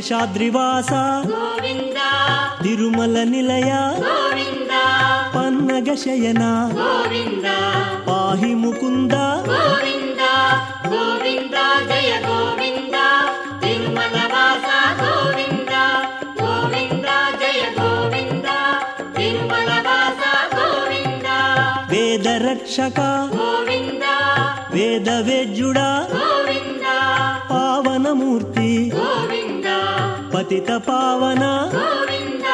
శేషాద్రివాస తిరుమల నిలయ పన్నగ శయన పాహి ముకుంద గోవింద గోవింద జయ వాస గోవింద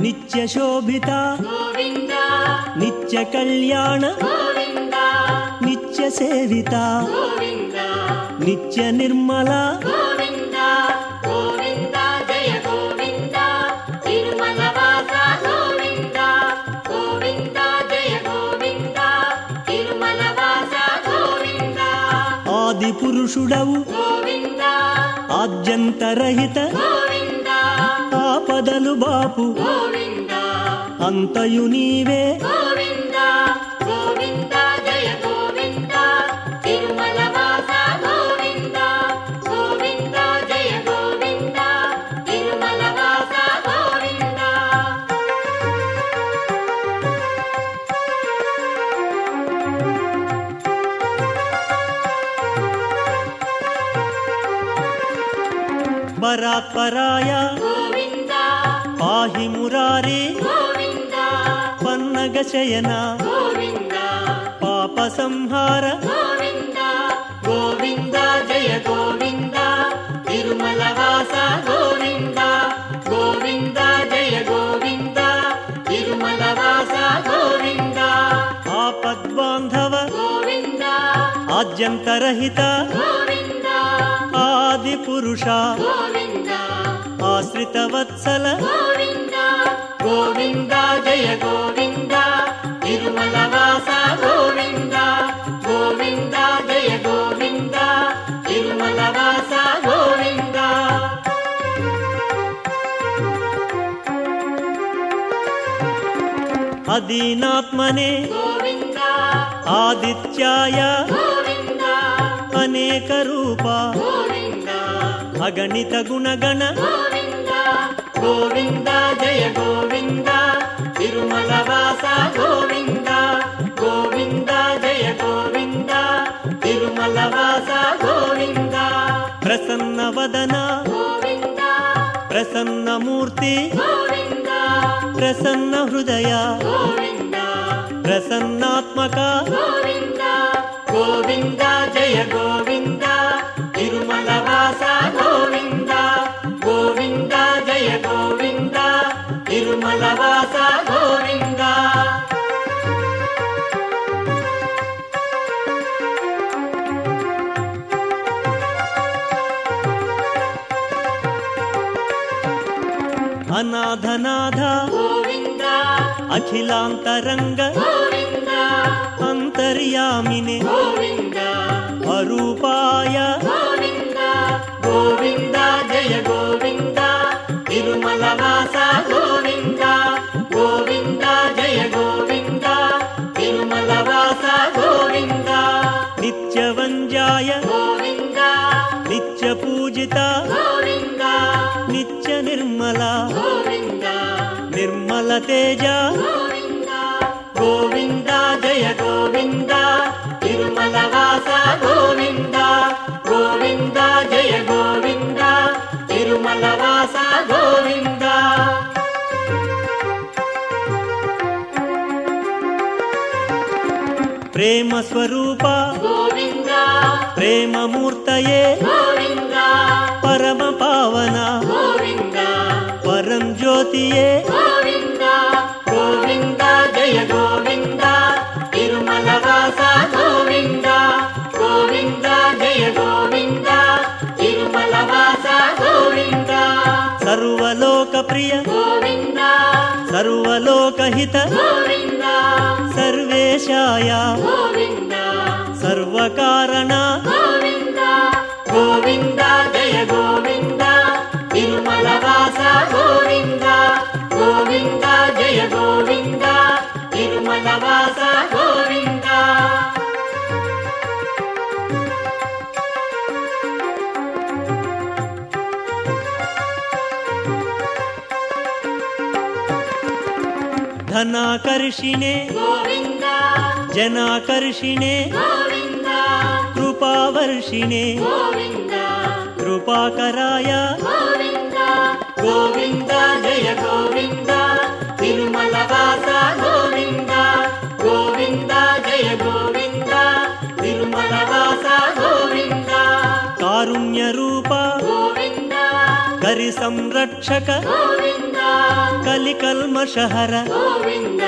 నిత్య శోభిత నిత్య కళ్యాణ నిత్య సేవిత నిత్య నిర్మల పురుషుడవు. ఆద్యంతరహిత ఆపదలు బాపు. అంతయు నీవే. గోవింద. పాహి మురారే. పన్నగ శయన. పాప సంహార. గోవింద జయ గోవింద. తిరుమల వాస గోవింద. గోవింద జయ గోవింద. తిరుమల వాస గోవింద. ఆపద్బాంధవ. గోవింద. ఆద్యంతరహిత. గోవింద. పురుష. ఆశ్రిత వత్సల గోవింద. గోవింద జయ గోవింద. తిరుమల వాస గోవింద. గోవింద జయ గోవింద. తిరుమల వాస గోవింద. అదీనాత్మనే. గోవింద. ఆదిత్యాయ. గోవింద. అనేక రూప. అగణిత గుణగణ. గోవింద గోవింద జయ గోవింద తిరుమల వాస గోవింద గోవింద జయ గోవింద తిరుమల వాస గోవింద. ప్రసన్న వదన. గోవింద ప్రసన్న మూర్తి. గోవింద ప్రసన్న హృదయ. గోవింద ప్రసన్నాత్మక. గోవింద గోవింద జయ గోవింద. గోవింద గోవింద జయ గోవింద గోవింద. అనాథనాథ గోవింద అఖిలాంతరంగ గోవింద అంతర్యామినే గోవింద అరూపాయ గోవింద. గోవింద జయ గోవింద తిరుమల వాస గోవింద గోవింద జయ గోవింద తిరుమల వాస గోవింద. నిత్యవంజాయ గోవింద. నిత్య పూజిత గోవింద. నిత్య నిర్మల గోవింద. నిర్మల తేజ గోవింద. గోవింద జయ గోవింద తిరుమల వాస గోవింద. ప్రేమ స్వరూప ప్రేమమూర్తయే పరమ పావన పరం జ్యోతియే. గోవింద గోవింద జయ గోవింద తిరుమల వాస గోవింద గోవింద జయ గోవింద తిరుమల వాస గోవింద. సర్వలోక ప్రియ గోవింద సర్వలోకహిత గోవింద सर्वेशाय सर्वकारण गोविन्द जय गोविन्द तिरुमलवास गोविन्द गोविन्द जय गोविन्द तिरुमलवास गोविन्द धनाकर्षिणे జనాకర్షిణే కృపావర్షిణే కృపాకరాయ గోవింద జయ గోవింద తిరుమలవాస గోవింద గోవింద జయ గోవింద తిరుమలవాస గోవింద. కారుణ్య రూప గోవింద కరి సంరక్షక గోవింద కలికల్మషహర గోవింద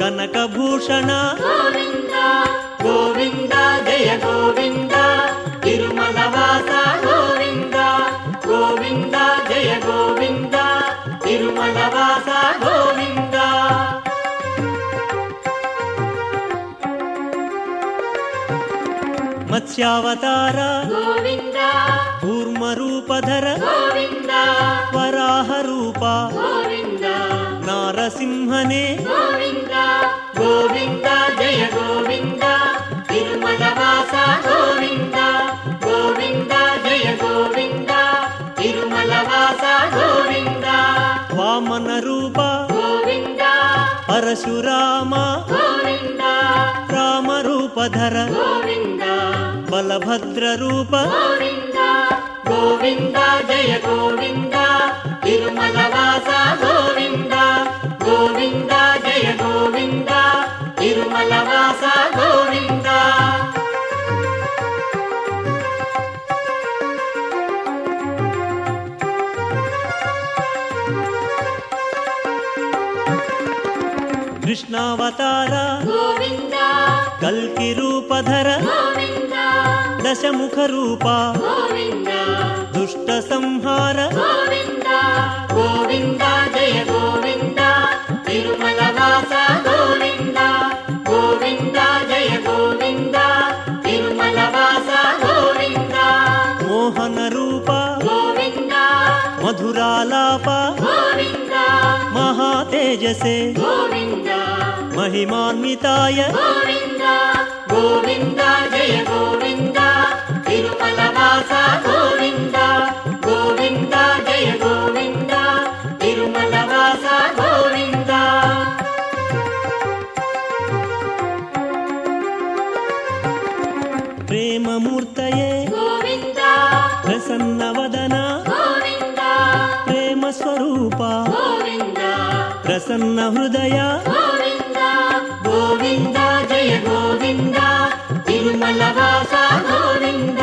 కనకభూషణ. గోవింద. గోవింద జయ గోవింద. తిరుమలవాస గోవింద. గోవింద జయ గోవింద. తిరుమలవాస గోవింద. మత్స్యావతార. గోవింద. కూర్మరూపధర. గోవింద. వరాహ రూప గోవింద. నారసింహనే. గోవింద గోవింద జయ గోవింద తిరుమలవాస గోవింద గోవింద జయ గోవింద తిరుమలవాస గోవింద. వామన రూప. గోవింద పరశురామ. గోవింద రామరూపధర. గోవింద. బలభద్ర రూప. గోవింద గోవింద జయ గోవింద తిరుమలవాస గోవింద. గోవింద జయ గోవింద తిరుమలవాస గోవింద. కృష్ణావతార గోవింద కల్కి రూపధర గోవింద దశముఖ రూప గోవింద దుష్ట సంహార గోవింద గోవింద జయ గోవింద. మధురాలాప మహాతేజసే మహిమాన్వితాయ గోవింద గోవింద జయ గోవింద. ప్రేమ స్వరూప. గోవింద. ప్రసన్న హృదయ. గోవింద. జయ గోవింద. తిరుమలవాస గోవింద.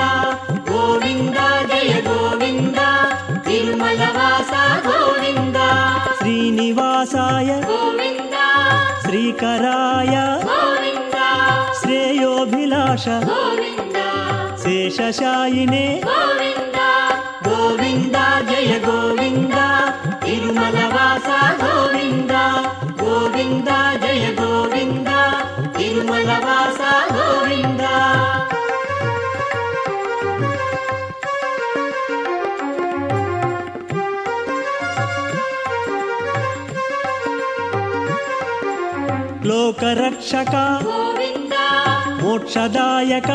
గోవింద. జయ గోవింద. తిరుమలవాస గోవింద. శ్రీనివాసాయ. గోవింద. శ్రీకరాయ. గోవింద. శ్రేయోభిలాష. గోవింద. శేషశాయినే. గోవింద. గోవింద జయ గోవింద తిరుమలవాస గోవింద గోవింద జయ గోవింద తిరుమలవాస గోవింద. లోకరక్షక గోవింద మోక్షదాయక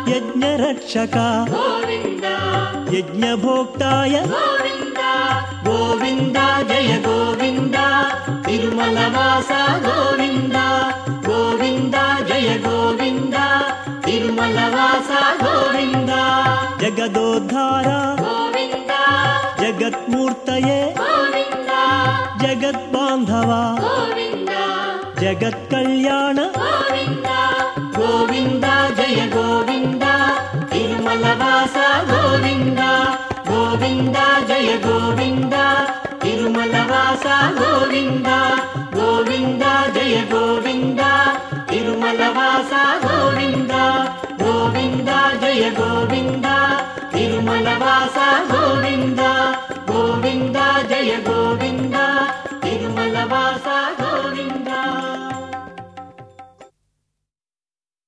గోవింద యజ్ఞరక్షక. గోవింద. యజ్ఞభోక్తాయ. గోవింద. గోవింద జయ గోవింద. తిరుమలవాస గోవింద. గోవింద జయ గోవింద. తిరుమలవాస గోవింద. జగదోద్ధార. గోవింద. జగత్మూర్తయే. గోవింద. జగద్బాంధవ తిరుమలవాస గోవింద గోవింద జయ గోవింద తిరుమలవాస గోవింద గోవింద జయ గోవింద తిరుమలవాస గోవింద గోవింద జయ గోవింద తిరుమలవాస గోవింద.